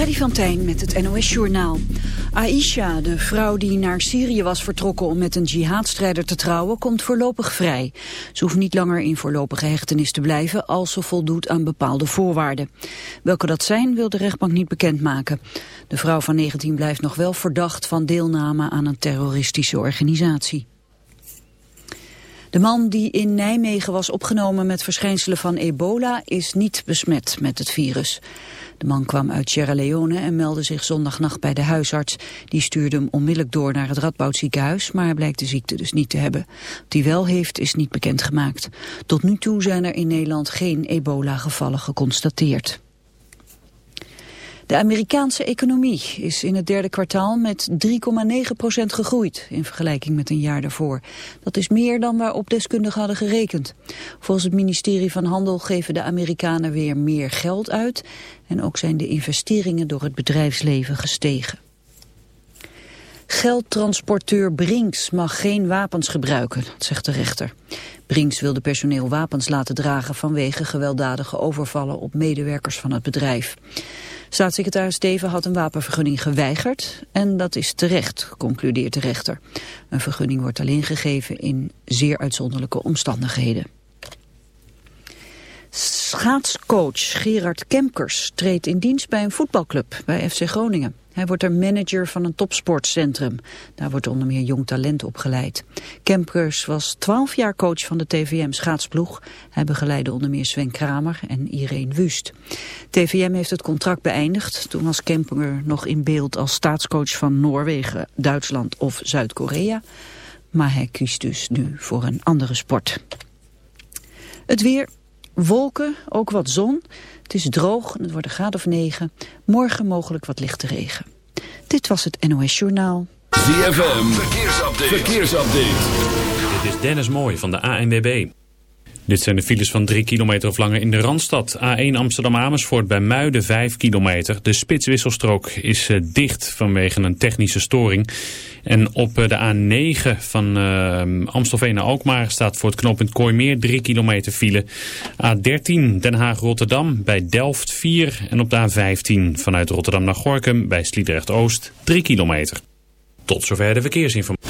Freddy van met het NOS-journaal. Aisha, de vrouw die naar Syrië was vertrokken om met een jihadstrijder te trouwen, komt voorlopig vrij. Ze hoeft niet langer in voorlopige hechtenis te blijven als ze voldoet aan bepaalde voorwaarden. Welke dat zijn wil de rechtbank niet bekendmaken. De vrouw van 19 blijft nog wel verdacht van deelname aan een terroristische organisatie. De man die in Nijmegen was opgenomen met verschijnselen van ebola is niet besmet met het virus. De man kwam uit Sierra Leone en meldde zich zondagnacht bij de huisarts. Die stuurde hem onmiddellijk door naar het Radboudziekenhuis, maar hij blijkt de ziekte dus niet te hebben. Wat hij wel heeft is niet bekendgemaakt. Tot nu toe zijn er in Nederland geen ebola-gevallen geconstateerd. De Amerikaanse economie is in het derde kwartaal met 3,9% gegroeid in vergelijking met een jaar daarvoor. Dat is meer dan waarop deskundigen hadden gerekend. Volgens het ministerie van Handel geven de Amerikanen weer meer geld uit en ook zijn de investeringen door het bedrijfsleven gestegen. Geldtransporteur Brinks mag geen wapens gebruiken, zegt de rechter. Brinks wilde personeel wapens laten dragen vanwege gewelddadige overvallen op medewerkers van het bedrijf. Staatssecretaris Steven had een wapenvergunning geweigerd en dat is terecht, concludeert de rechter. Een vergunning wordt alleen gegeven in zeer uitzonderlijke omstandigheden. Schaatscoach Gerard Kemkers treedt in dienst bij een voetbalclub, bij FC Groningen. Hij wordt er manager van een topsportcentrum. Daar wordt onder meer jong talent opgeleid. Kemkers was 12 jaar coach van de TVM schaatsploeg. Hij begeleidde onder meer Sven Kramer en Irene Wust. TVM heeft het contract beëindigd. Toen was Kemper nog in beeld als staatscoach van Noorwegen, Duitsland of Zuid-Korea. Maar hij kiest dus nu voor een andere sport. Het weer, wolken, ook wat zon... Het is droog en het wordt een graad of 9. Morgen mogelijk wat lichte regen. Dit was het NOS Journaal. ZFM, verkeersupdate. verkeersupdate. Dit is Dennis Mooij van de ANWB. Dit zijn de files van 3 kilometer of langer in de Randstad. A1 Amsterdam-Amersfoort bij Muiden 5 kilometer. De spitswisselstrook is eh, dicht vanwege een technische storing. En op eh, de A9 van uh, Amstelveen naar Alkmaar staat voor het knooppunt Kooimeer 3 kilometer file. A13 Den Haag-Rotterdam bij Delft 4. En op de A15 vanuit Rotterdam naar Gorkum bij Sliedrecht-Oost 3 kilometer. Tot zover de verkeersinformatie.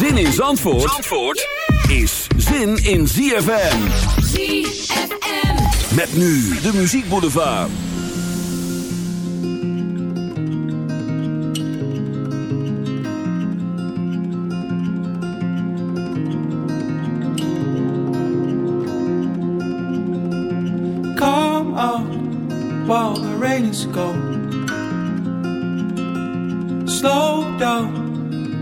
Zin in Zandvoort, Zandvoort is zin in ZFM. ZFM. Met nu de muziekboulevard. Come on while the rain is gone. Slow down,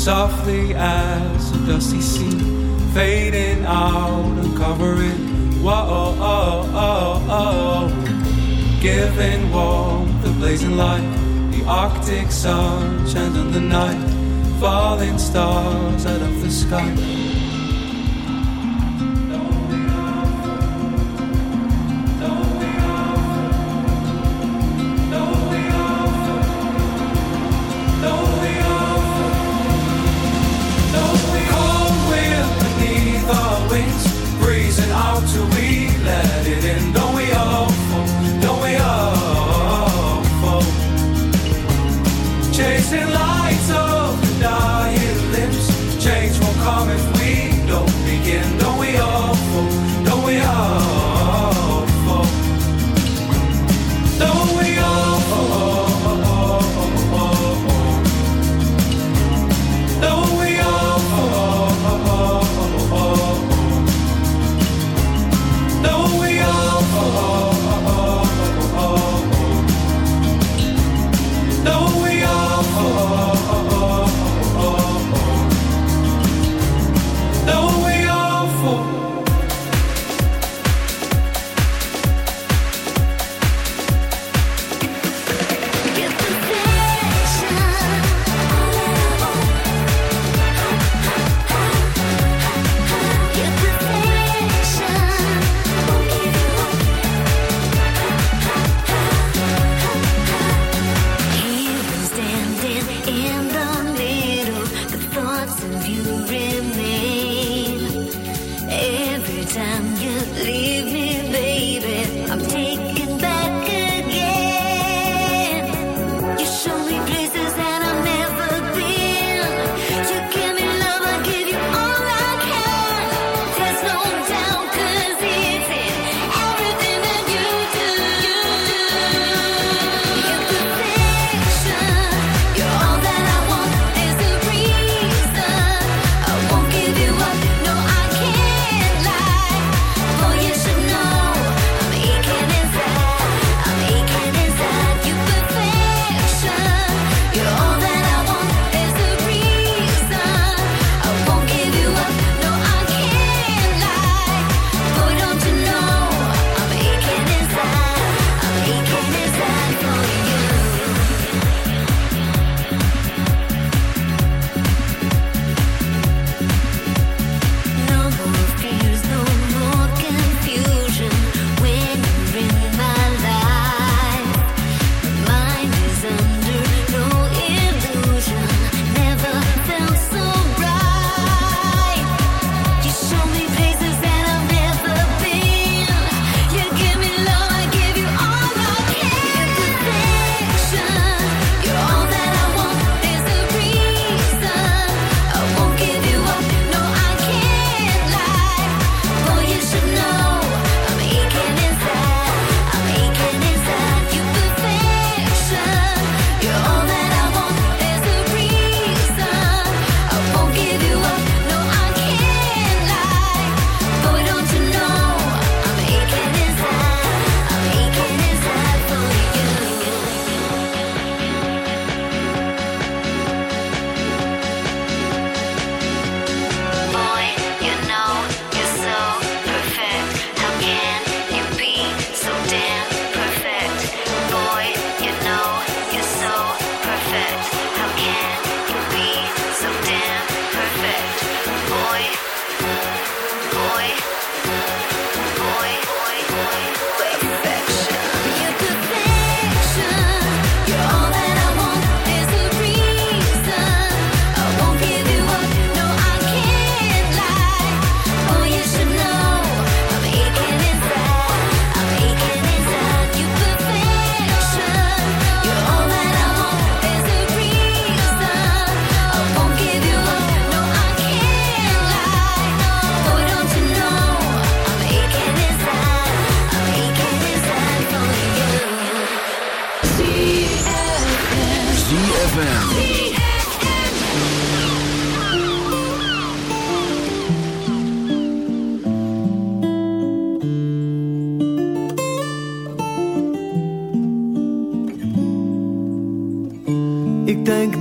softly as a dusty sea, fading out and covering. Whoa, oh, oh, oh, giving warmth, the blazing light, the Arctic sun on the night, falling stars out of the sky.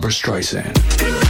Barbara Streisand.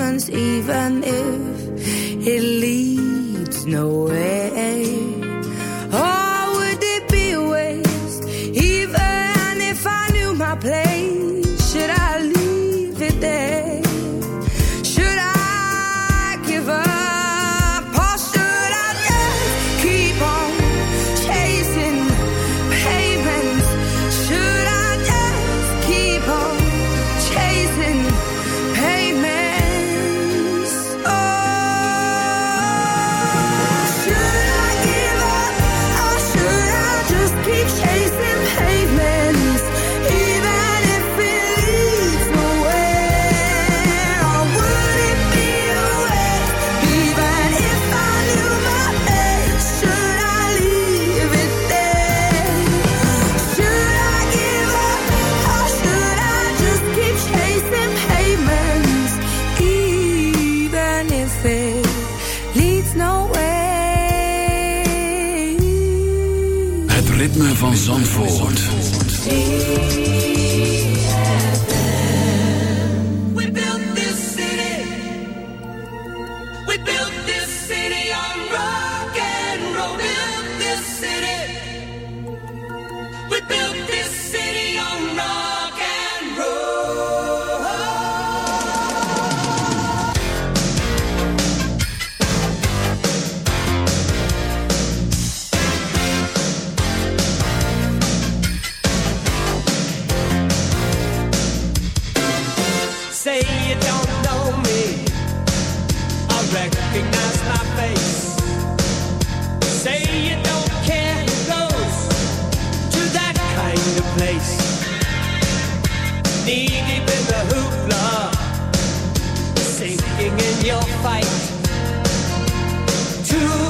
moments, even if it leads nowhere. place. Knee deep in the hoopla, sinking in your fight. Two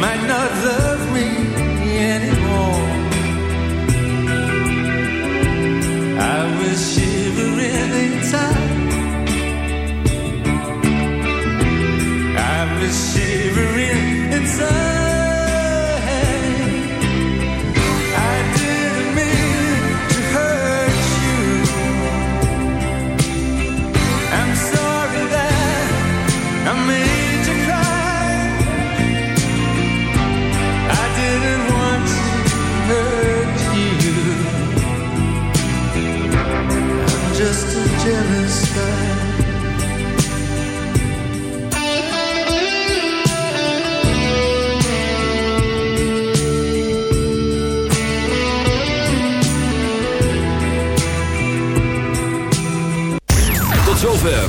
might not love me anymore.